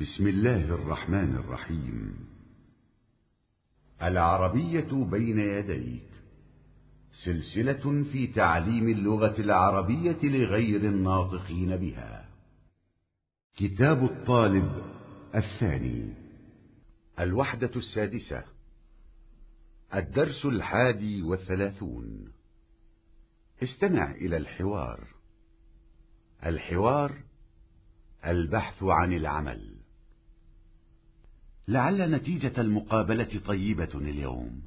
بسم الله الرحمن الرحيم. العربية بين يديك. سلسلة في تعليم اللغة العربية لغير الناطقين بها. كتاب الطالب الثاني. الوحدة السادسة. الدرس الحادي والثلاثون. استمع إلى الحوار. الحوار البحث عن العمل. لعل نتيجة المقابلة طيبة اليوم.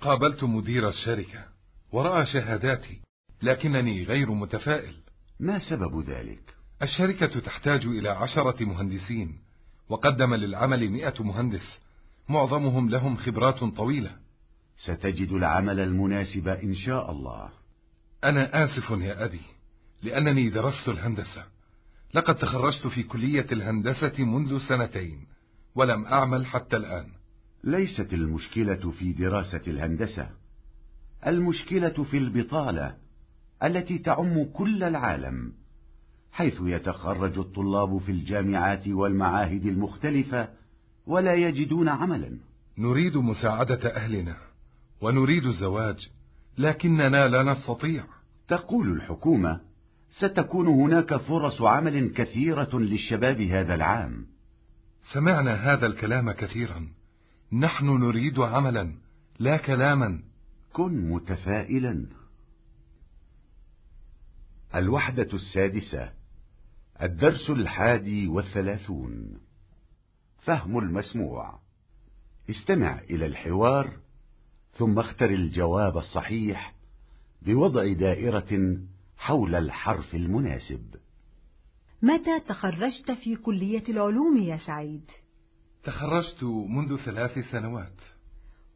قابلت مدير الشركة ورأى شهاداتي لكنني غير متفائل. ما سبب ذلك؟ الشركة تحتاج إلى عشرة مهندسين وقدم للعمل مئة مهندس معظمهم لهم خبرات طويلة. ستجد العمل المناسب إن شاء الله. أنا آسف يا أبي لأنني درست الهندسة. لقد تخرجت في كلية الهندسة منذ سنتين. ولم أعمل حتى الآن. ليست المشكلة في دراسة الهندسة. المشكلة في البطالة التي تعم كل العالم حيث يتخرج الطلاب في الجامعات والمعاهد المختلفة ولا يجدون عملا. نريد مساعدة أهلنا ونريد الزواج لكننا لا نستطيع. تقول الحكومة ستكون هناك فرص عمل كثيرة للشباب هذا العام. سمعنا هذا الكلام كثيرا. نحن نريد عملا لا كلاما. كن متفائلا. الوحدة السادسة الدرس الحادي والثلاثون. فهم المسموع. استمع إلى الحوار ثم اختر الجواب الصحيح بوضع دائرة حول الحرف المناسب. متى تخرجت في كلية العلوم يا سعيد؟ تخرجت منذ ثلاث سنوات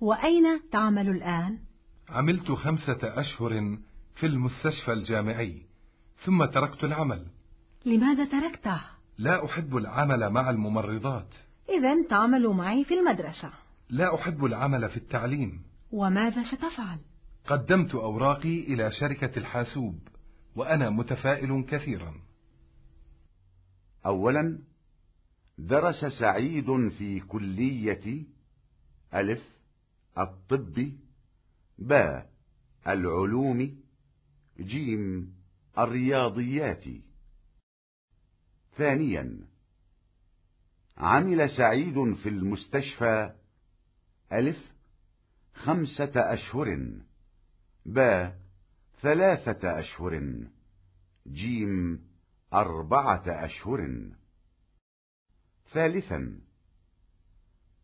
وأين تعمل الآن؟ عملت خمسة أشهر في المستشفى الجامعي ثم تركت العمل لماذا تركته؟ لا أحب العمل مع الممرضات إذا تعمل معي في المدرسة لا أحب العمل في التعليم وماذا ستفعل؟ قدمت أوراقي إلى شركة الحاسوب وأنا متفائل كثيرا أولا درس سعيد في كلية ألف الطب باء العلوم جيم الرياضيات. ثانيا عمل سعيد في المستشفى ألف خمسة أشهر باء ثلاثة أشهر جيم أربعة أشهر. ثالثا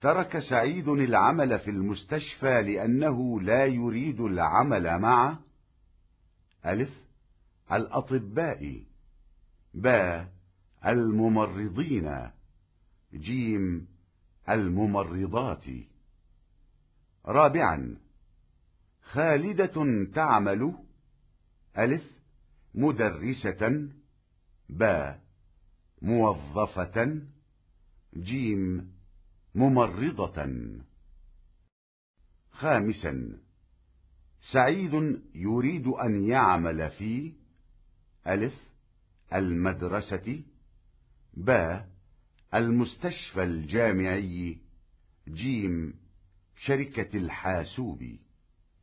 ترك سعيد العمل في المستشفى لأنه لا يريد العمل مع ألف الأطباء. باء الممرضين. جيم الممرضات. رابعا خالدة تعمل. ألف مدرسة. باء موظفة جيم ممرضة. خامسا سعيد يريد أن يعمل في ألف المدرسة. باء المستشفى الجامعي جيم شركة الحاسوب.